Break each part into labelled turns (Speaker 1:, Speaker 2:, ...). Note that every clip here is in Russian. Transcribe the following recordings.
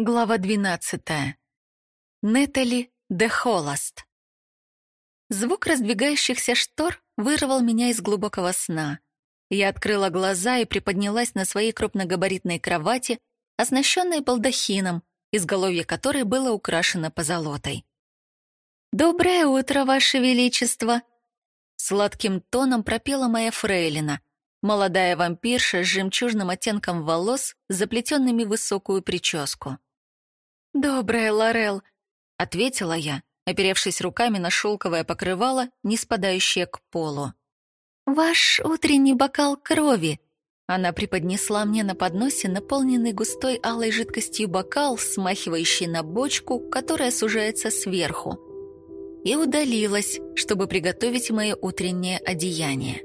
Speaker 1: Глава 12. Нетали де Холост. Звук раздвигающихся штор вырвал меня из глубокого сна. Я открыла глаза и приподнялась на своей крупногабаритной кровати, оснащенной балдахином, изголовье которой было украшено позолотой. «Доброе утро, Ваше Величество!» Сладким тоном пропела моя фрейлина, молодая вампирша с жемчужным оттенком волос, заплетенными в высокую прическу. «Добрая, Лорел», — ответила я, оперевшись руками на шелковое покрывало, не спадающее к полу. «Ваш утренний бокал крови», она преподнесла мне на подносе наполненный густой алой жидкостью бокал, смахивающий на бочку, которая сужается сверху, и удалилась, чтобы приготовить мое утреннее одеяние.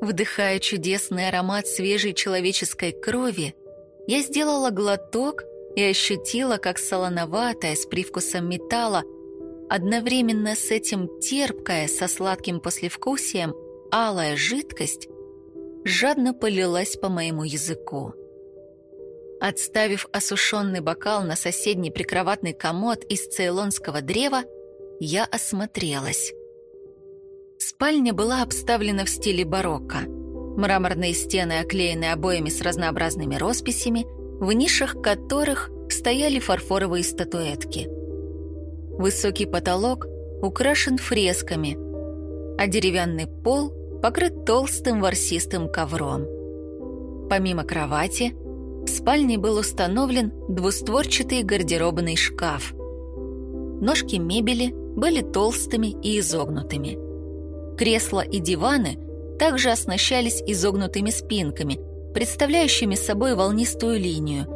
Speaker 1: Вдыхая чудесный аромат свежей человеческой крови, я сделала глоток и ощутила, как солоноватая с привкусом металла, одновременно с этим терпкая со сладким послевкусием алая жидкость жадно полилась по моему языку. Отставив осушенный бокал на соседний прикроватный комод из цейлонского древа, я осмотрелась. Спальня была обставлена в стиле барокко. Мраморные стены оклеены обоями с разнообразными росписями – в нишах которых стояли фарфоровые статуэтки. Высокий потолок украшен фресками, а деревянный пол покрыт толстым ворсистым ковром. Помимо кровати, в спальне был установлен двустворчатый гардеробный шкаф. Ножки мебели были толстыми и изогнутыми. Кресла и диваны также оснащались изогнутыми спинками – представляющими собой волнистую линию,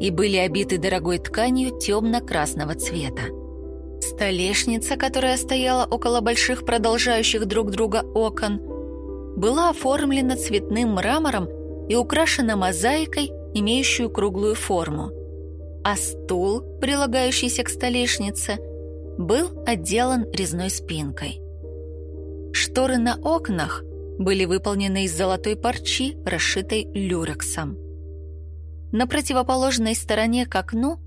Speaker 1: и были обиты дорогой тканью темно-красного цвета. Столешница, которая стояла около больших продолжающих друг друга окон, была оформлена цветным мрамором и украшена мозаикой, имеющую круглую форму. А стул, прилагающийся к столешнице, был отделан резной спинкой. Шторы на окнах были выполнены из золотой парчи, расшитой люрексом. На противоположной стороне к окну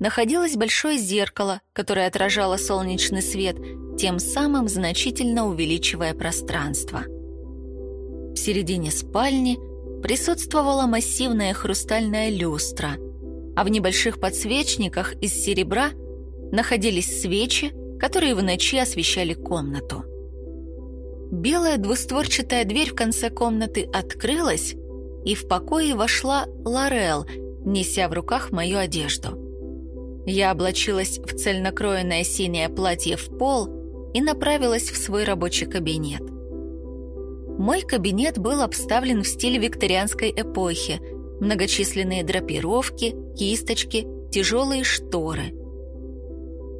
Speaker 1: находилось большое зеркало, которое отражало солнечный свет, тем самым значительно увеличивая пространство. В середине спальни присутствовала массивная хрустальная люстра, а в небольших подсвечниках из серебра находились свечи, которые в ночи освещали комнату. Белая двустворчатая дверь в конце комнаты открылась, и в покое вошла Лорел, неся в руках мою одежду. Я облачилась в цельнокроенное синее платье в пол и направилась в свой рабочий кабинет. Мой кабинет был обставлен в стиле викторианской эпохи. Многочисленные драпировки, кисточки, тяжелые шторы.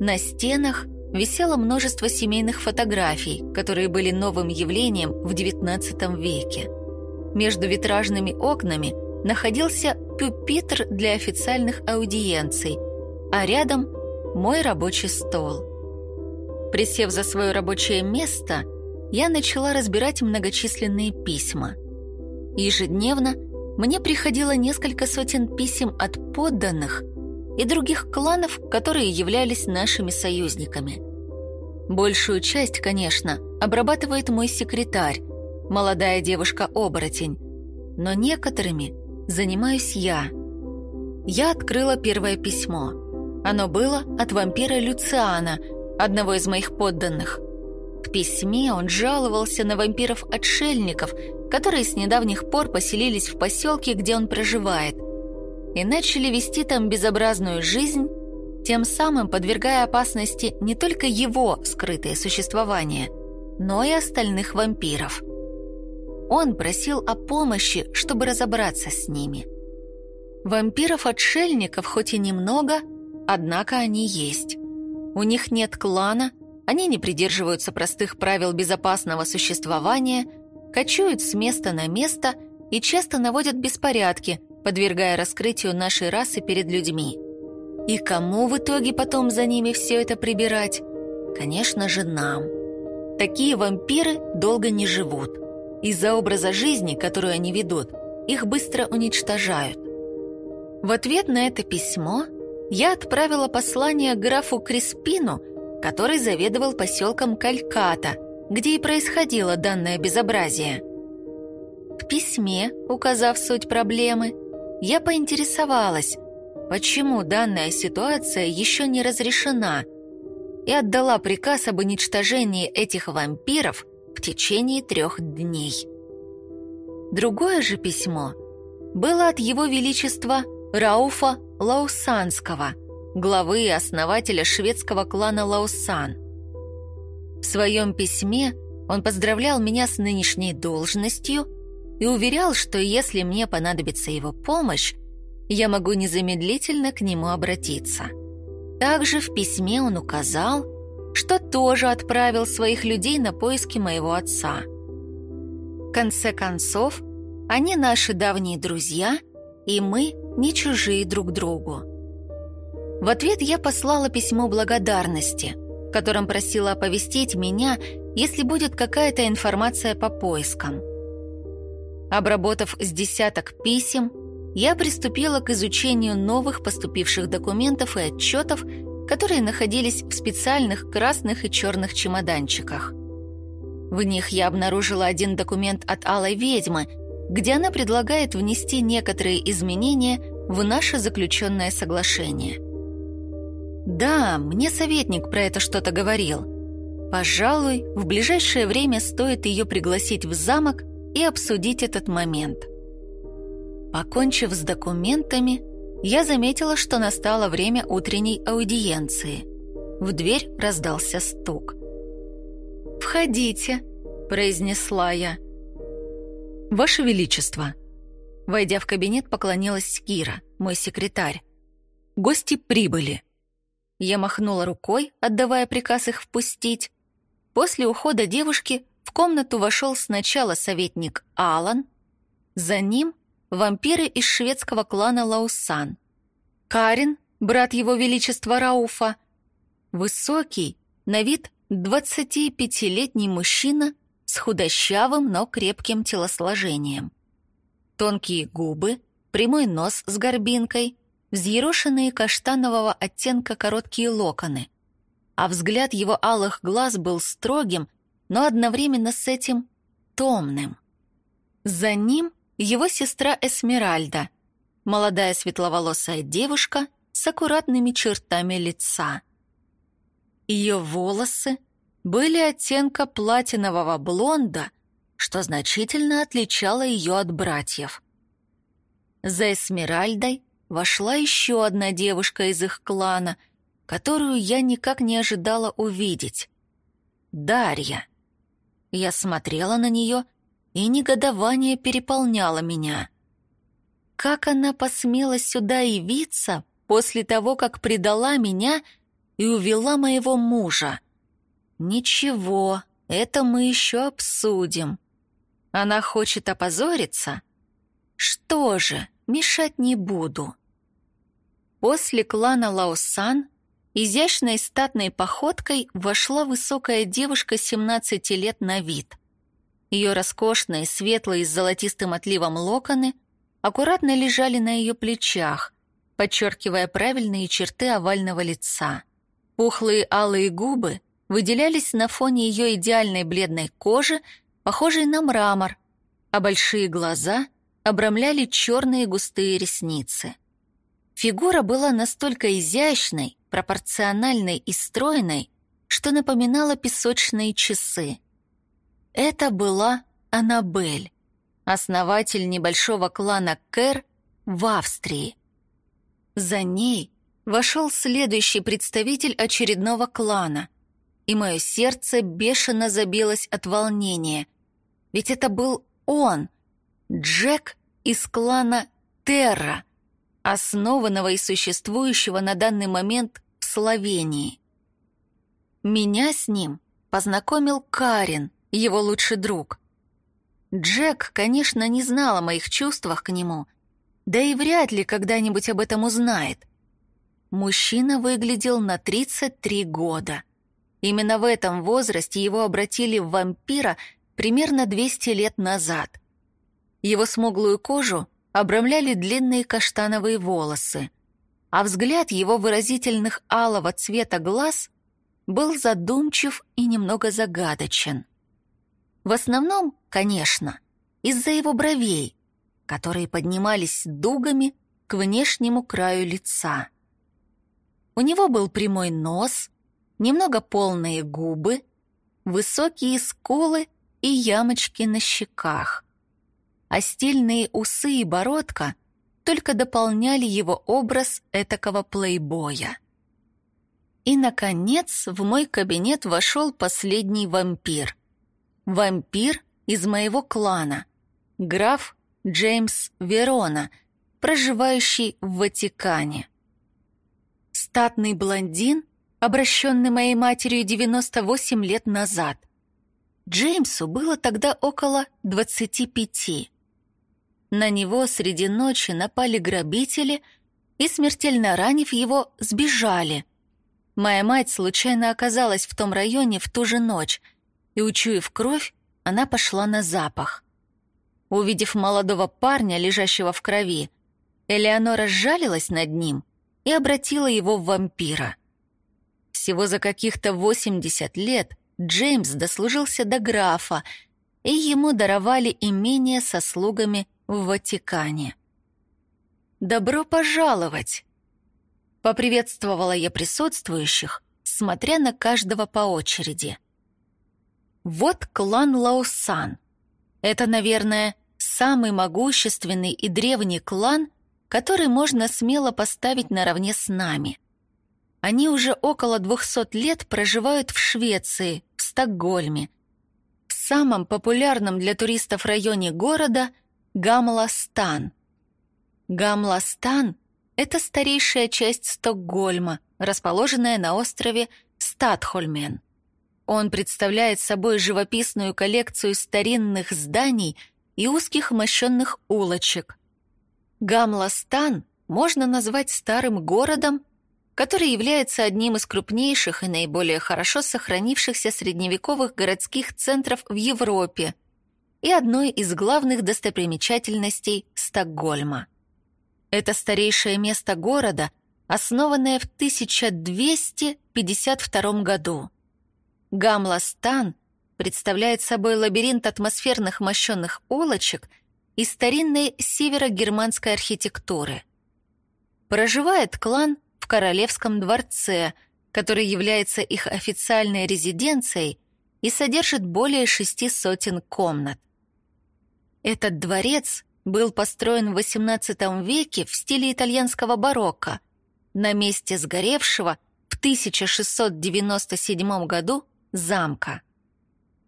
Speaker 1: На стенах висело множество семейных фотографий, которые были новым явлением в XIX веке. Между витражными окнами находился пюпитр для официальных аудиенций, а рядом мой рабочий стол. Присев за свое рабочее место, я начала разбирать многочисленные письма. Ежедневно мне приходило несколько сотен писем от подданных – и других кланов, которые являлись нашими союзниками. Большую часть, конечно, обрабатывает мой секретарь, молодая девушка-оборотень, но некоторыми занимаюсь я. Я открыла первое письмо. Оно было от вампира Люциана, одного из моих подданных. В письме он жаловался на вампиров-отшельников, которые с недавних пор поселились в поселке, где он проживает, и начали вести там безобразную жизнь, тем самым подвергая опасности не только его скрытое существование, но и остальных вампиров. Он просил о помощи, чтобы разобраться с ними. Вампиров-отшельников хоть и немного, однако они есть. У них нет клана, они не придерживаются простых правил безопасного существования, кочуют с места на место и часто наводят беспорядки, подвергая раскрытию нашей расы перед людьми. И кому в итоге потом за ними все это прибирать? Конечно же, нам. Такие вампиры долго не живут. Из-за образа жизни, который они ведут, их быстро уничтожают. В ответ на это письмо я отправила послание графу Криспину, который заведовал поселком Кальката, где и происходило данное безобразие. В письме, указав суть проблемы, я поинтересовалась, почему данная ситуация еще не разрешена, и отдала приказ об уничтожении этих вампиров в течение трех дней. Другое же письмо было от Его Величества Рауфа Лаусанского, главы и основателя шведского клана Лаусан. В своем письме он поздравлял меня с нынешней должностью и уверял, что если мне понадобится его помощь, я могу незамедлительно к нему обратиться. Также в письме он указал, что тоже отправил своих людей на поиски моего отца. В конце концов, они наши давние друзья, и мы не чужие друг другу. В ответ я послала письмо благодарности, в котором просила оповестить меня, если будет какая-то информация по поискам. Обработав с десяток писем, я приступила к изучению новых поступивших документов и отчетов, которые находились в специальных красных и черных чемоданчиках. В них я обнаружила один документ от Алой Ведьмы, где она предлагает внести некоторые изменения в наше заключенное соглашение. Да, мне советник про это что-то говорил. Пожалуй, в ближайшее время стоит ее пригласить в замок и обсудить этот момент. Покончив с документами, я заметила, что настало время утренней аудиенции. В дверь раздался стук. «Входите», — произнесла я. «Ваше Величество!» Войдя в кабинет, поклонилась Кира, мой секретарь. «Гости прибыли!» Я махнула рукой, отдавая приказ их впустить. После ухода девушки в комнату вошел сначала советник Алан, за ним вампиры из шведского клана Лаусан, Карин, брат его величества Рауфа, высокий, на вид 25-летний мужчина с худощавым, но крепким телосложением. Тонкие губы, прямой нос с горбинкой, взъерошенные каштанового оттенка короткие локоны. А взгляд его алых глаз был строгим но одновременно с этим томным. За ним его сестра Эсмеральда, молодая светловолосая девушка с аккуратными чертами лица. Ее волосы были оттенка платинового блонда, что значительно отличало ее от братьев. За Эсмеральдой вошла еще одна девушка из их клана, которую я никак не ожидала увидеть. Дарья. Я смотрела на нее, и негодование переполняло меня. Как она посмела сюда явиться после того, как предала меня и увела моего мужа? Ничего, это мы еще обсудим. Она хочет опозориться? Что же, мешать не буду. После клана Лаусан Изящной статной походкой вошла высокая девушка 17 лет на вид. Ее роскошные, светлые с золотистым отливом локоны аккуратно лежали на ее плечах, подчеркивая правильные черты овального лица. Пухлые алые губы выделялись на фоне ее идеальной бледной кожи, похожей на мрамор, а большие глаза обрамляли черные густые ресницы. Фигура была настолько изящной, пропорциональной и стройной, что напоминала песочные часы. Это была Аннабель, основатель небольшого клана Кэр в Австрии. За ней вошел следующий представитель очередного клана, и мое сердце бешено забилось от волнения, ведь это был он, Джек из клана Терра, основанного и существующего на данный момент Словении. Меня с ним познакомил Карин, его лучший друг. Джек, конечно, не знал о моих чувствах к нему, да и вряд ли когда-нибудь об этом узнает. Мужчина выглядел на 33 года. Именно в этом возрасте его обратили в вампира примерно 200 лет назад. Его смуглую кожу обрамляли длинные каштановые волосы, а взгляд его выразительных алого цвета глаз был задумчив и немного загадочен. В основном, конечно, из-за его бровей, которые поднимались дугами к внешнему краю лица. У него был прямой нос, немного полные губы, высокие скулы и ямочки на щеках. А стильные усы и бородка только дополняли его образ этакого плейбоя. И, наконец, в мой кабинет вошел последний вампир. Вампир из моего клана, граф Джеймс Верона, проживающий в Ватикане. Статный блондин, обращенный моей матерью 98 лет назад. Джеймсу было тогда около 25. На него среди ночи напали грабители и, смертельно ранив его, сбежали – Моя мать случайно оказалась в том районе в ту же ночь, и, учуяв кровь, она пошла на запах. Увидев молодого парня, лежащего в крови, Элеонора сжалилась над ним и обратила его в вампира. Всего за каких-то 80 лет Джеймс дослужился до графа, и ему даровали имение со слугами в Ватикане. «Добро пожаловать!» Поприветствовала я присутствующих, смотря на каждого по очереди. Вот клан Лаусан. Это, наверное, самый могущественный и древний клан, который можно смело поставить наравне с нами. Они уже около 200 лет проживают в Швеции, в Стокгольме, в самом популярном для туристов районе города Гамластан. Гамластан — это старейшая часть Стокгольма, расположенная на острове Статхольмен. Он представляет собой живописную коллекцию старинных зданий и узких мощенных улочек. Гамластан можно назвать старым городом, который является одним из крупнейших и наиболее хорошо сохранившихся средневековых городских центров в Европе и одной из главных достопримечательностей Стокгольма. Это старейшее место города, основанное в 1252 году. Гамластан представляет собой лабиринт атмосферных мощенных улочек и старинной северогерманской архитектуры. Проживает клан в Королевском дворце, который является их официальной резиденцией и содержит более шести сотен комнат. Этот дворец был построен в XVIII веке в стиле итальянского барокко на месте сгоревшего в 1697 году замка.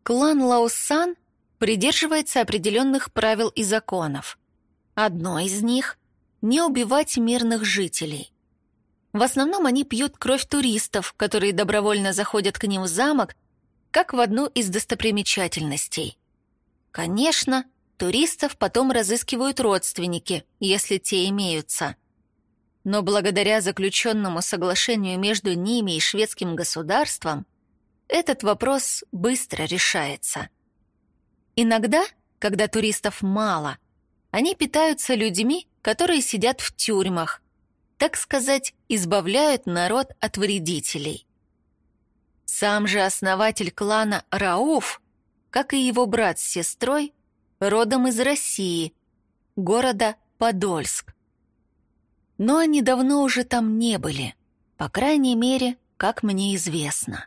Speaker 1: Клан Лаусан придерживается определенных правил и законов. Одно из них — не убивать мирных жителей. В основном они пьют кровь туристов, которые добровольно заходят к ним в замок, как в одну из достопримечательностей. Конечно, Туристов потом разыскивают родственники, если те имеются. Но благодаря заключенному соглашению между ними и шведским государством, этот вопрос быстро решается. Иногда, когда туристов мало, они питаются людьми, которые сидят в тюрьмах, так сказать, избавляют народ от вредителей. Сам же основатель клана Рауф, как и его брат с сестрой, родом из России, города Подольск. Но они давно уже там не были, по крайней мере, как мне известно.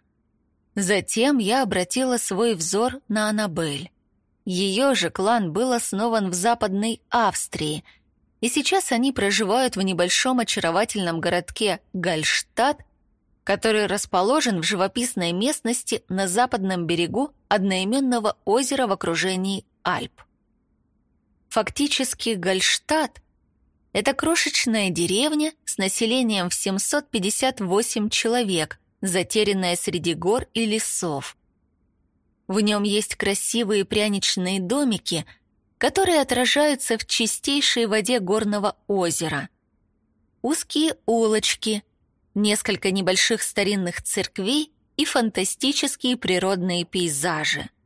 Speaker 1: Затем я обратила свой взор на Аннабель. Ее же клан был основан в Западной Австрии, и сейчас они проживают в небольшом очаровательном городке Гальштадт, который расположен в живописной местности на западном берегу одноименного озера в окружении Альп. Фактически Гольштадт — это крошечная деревня с населением в 758 человек, затерянная среди гор и лесов. В нем есть красивые пряничные домики, которые отражаются в чистейшей воде горного озера. Узкие улочки, несколько небольших старинных церквей и фантастические природные пейзажи —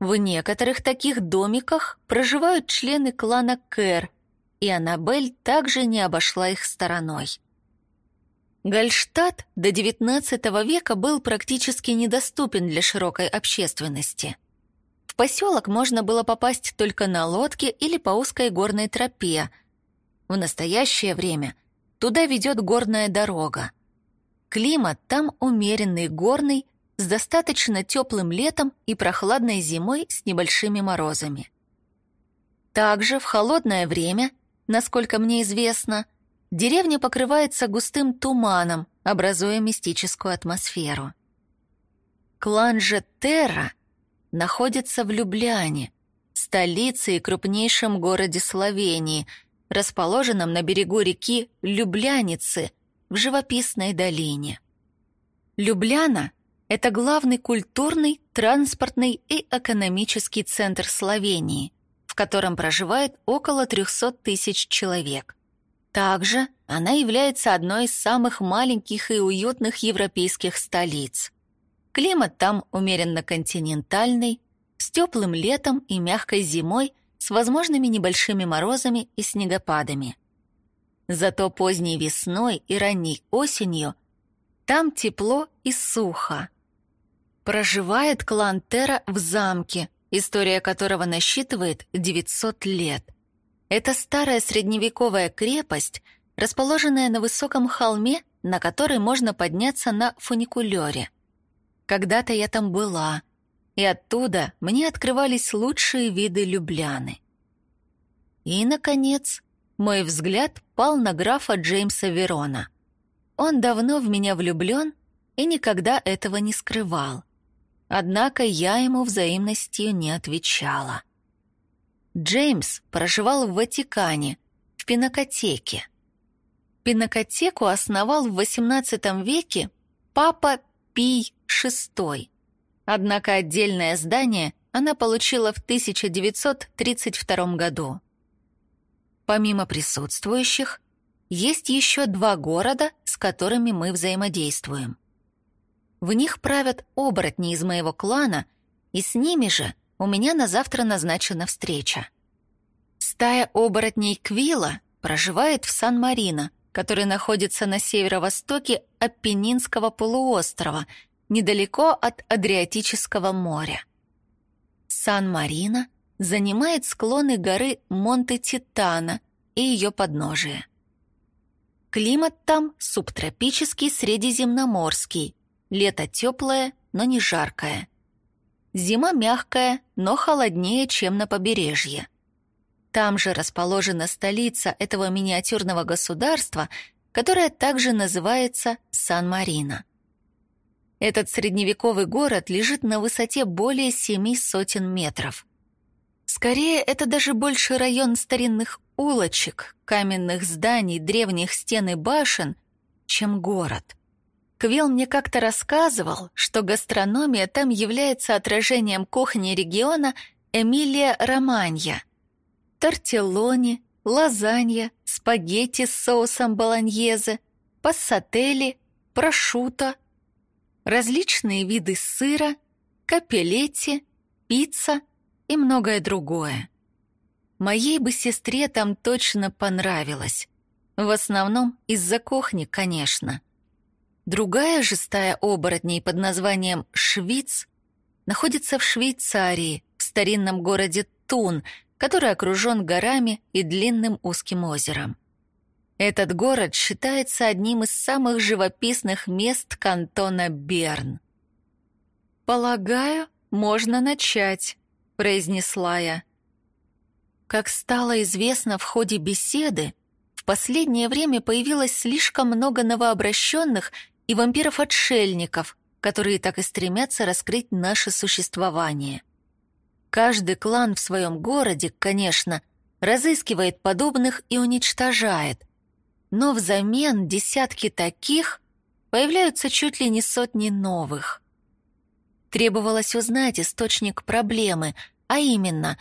Speaker 1: в некоторых таких домиках проживают члены клана Кэр, и Аннабель также не обошла их стороной. Гальштадт до XIX века был практически недоступен для широкой общественности. В поселок можно было попасть только на лодке или по узкой горной тропе. В настоящее время туда ведет горная дорога. Климат там умеренный горный, с достаточно теплым летом и прохладной зимой с небольшими морозами. Также в холодное время, насколько мне известно, Деревня покрывается густым туманом, образуя мистическую атмосферу. Клан же Терра находится в Любляне, столице и крупнейшем городе Словении, расположенном на берегу реки Любляницы в живописной долине. Любляна — это главный культурный, транспортный и экономический центр Словении, в котором проживает около 300 тысяч человек. Также она является одной из самых маленьких и уютных европейских столиц. Климат там умеренно континентальный, с теплым летом и мягкой зимой, с возможными небольшими морозами и снегопадами. Зато поздней весной и ранней осенью там тепло и сухо. Проживает клан Тера в замке, история которого насчитывает 900 лет – это старая средневековая крепость, расположенная на высоком холме, на который можно подняться на фуникулёре. Когда-то я там была, и оттуда мне открывались лучшие виды Любляны. И, наконец, мой взгляд пал на графа Джеймса Верона. Он давно в меня влюблен и никогда этого не скрывал. Однако я ему взаимностью не отвечала. Джеймс проживал в Ватикане, в Пинакотеке. Пинакотеку основал в XVIII веке папа Пий VI. Однако отдельное здание она получила в 1932 году. Помимо присутствующих, есть еще два города, с которыми мы взаимодействуем. В них правят оборотни из моего клана, и с ними же у меня на завтра назначена встреча. Стая оборотней Квила проживает в Сан-Марино, который находится на северо-востоке Аппенинского полуострова, недалеко от Адриатического моря. Сан-Марино занимает склоны горы Монте-Титана и ее подножие. Климат там субтропический средиземноморский, лето теплое, но не жаркое. Зима мягкая, но холоднее, чем на побережье. Там же расположена столица этого миниатюрного государства, которое также называется Сан-Марино. Этот средневековый город лежит на высоте более семи сотен метров. Скорее, это даже больше район старинных улочек, каменных зданий, древних стен и башен, чем город. Квилл мне как-то рассказывал, что гастрономия там является отражением кухни региона Эмилия-Романья. Тортеллони, лазанья, спагетти с соусом болоньезе, пассатели, прошуто, различные виды сыра, капеллетти, пицца и многое другое. Моей бы сестре там точно понравилось. В основном из-за кухни, конечно. Другая же стая оборотней под названием Швиц находится в Швейцарии, в старинном городе Тун, который окружен горами и длинным узким озером. Этот город считается одним из самых живописных мест кантона Берн. «Полагаю, можно начать», — произнесла я. Как стало известно в ходе беседы, в последнее время появилось слишком много новообращенных и вампиров-отшельников, которые так и стремятся раскрыть наше существование. Каждый клан в своем городе, конечно, разыскивает подобных и уничтожает, но взамен десятки таких появляются чуть ли не сотни новых. Требовалось узнать источник проблемы, а именно,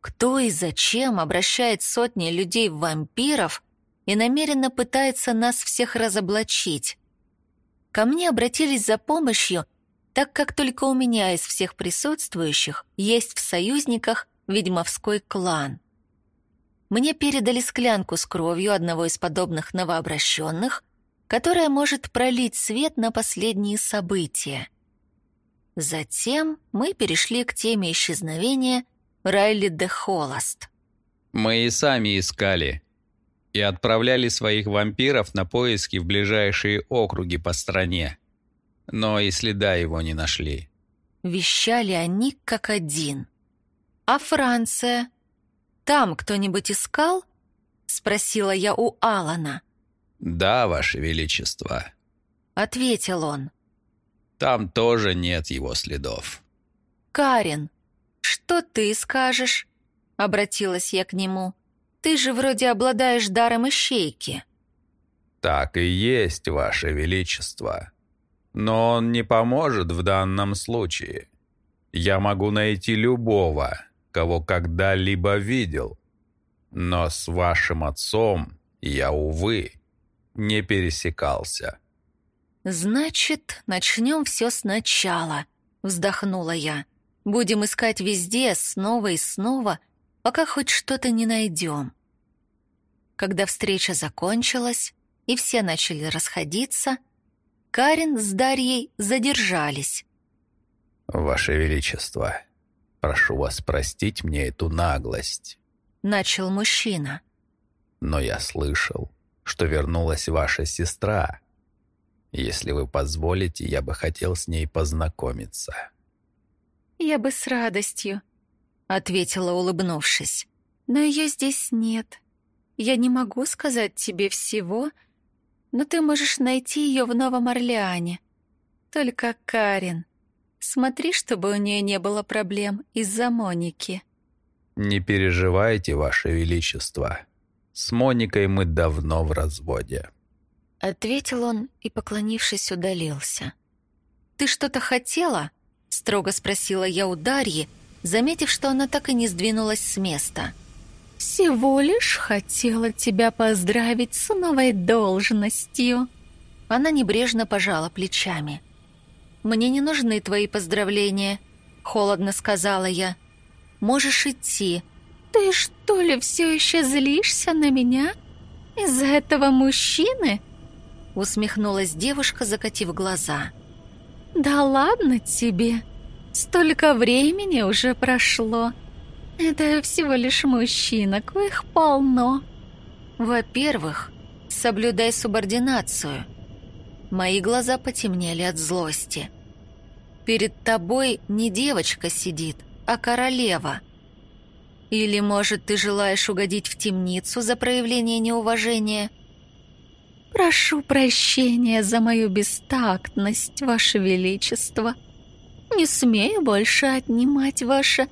Speaker 1: кто и зачем обращает сотни людей в вампиров и намеренно пытается нас всех разоблачить. Ко мне обратились за помощью, так как только у меня из всех присутствующих есть в союзниках ведьмовской клан. Мне передали склянку с кровью одного из подобных новообращенных, которая может пролить свет на последние события. Затем мы перешли к теме исчезновения Райли де Холост.
Speaker 2: Мы и сами искали и отправляли своих вампиров на поиски в ближайшие округи по стране, но и следа его не нашли.
Speaker 1: Вещали они как один. «А Франция? Там кто-нибудь искал?» — спросила я у Алана.
Speaker 2: «Да, Ваше Величество», —
Speaker 1: ответил он.
Speaker 2: «Там тоже нет его следов».
Speaker 1: «Карин, что ты скажешь?» — обратилась я к нему. «Ты же вроде обладаешь даром ищейки».
Speaker 2: «Так и есть, Ваше Величество», но он не поможет в данном случае. Я могу найти любого, кого когда-либо видел. Но с вашим отцом я, увы, не пересекался.
Speaker 1: «Значит, начнем все сначала», — вздохнула я. «Будем искать везде, снова и снова, пока хоть что-то не найдем». Когда встреча закончилась, и все начали расходиться, — Карин с Дарьей задержались.
Speaker 2: «Ваше Величество, прошу вас простить мне эту наглость», —
Speaker 1: начал мужчина.
Speaker 2: «Но я слышал, что вернулась ваша сестра. Если вы позволите, я бы хотел с ней познакомиться».
Speaker 1: «Я бы с радостью», — ответила, улыбнувшись. «Но ее здесь нет. Я не могу сказать тебе всего, — но ты можешь найти ее в Новом Орлеане. Только Карин. Смотри, чтобы у нее не было проблем из-за Моники».
Speaker 2: «Не переживайте, Ваше Величество. С Моникой мы давно в разводе».
Speaker 1: Ответил он и, поклонившись, удалился. «Ты что-то хотела?» — строго спросила я у Дарьи, заметив, что она так и не сдвинулась с места. — «Всего лишь хотела тебя поздравить с новой должностью». Она небрежно пожала плечами. «Мне не нужны твои поздравления», — холодно сказала я. «Можешь идти». «Ты что ли все еще злишься на меня? Из-за этого мужчины?» Усмехнулась девушка, закатив глаза. «Да ладно тебе. Столько времени уже прошло. Это всего лишь мужчина, коих полно. Во-первых, соблюдай субординацию. Мои глаза потемнели от злости. Перед тобой не девочка сидит, а королева. Или, может, ты желаешь угодить в темницу за проявление неуважения? Прошу прощения за мою бестактность, Ваше Величество. Не смею больше отнимать ваше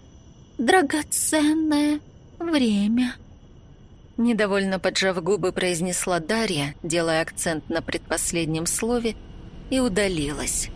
Speaker 1: драгоценное время». Недовольно поджав губы, произнесла Дарья, делая акцент на предпоследнем слове, и удалилась.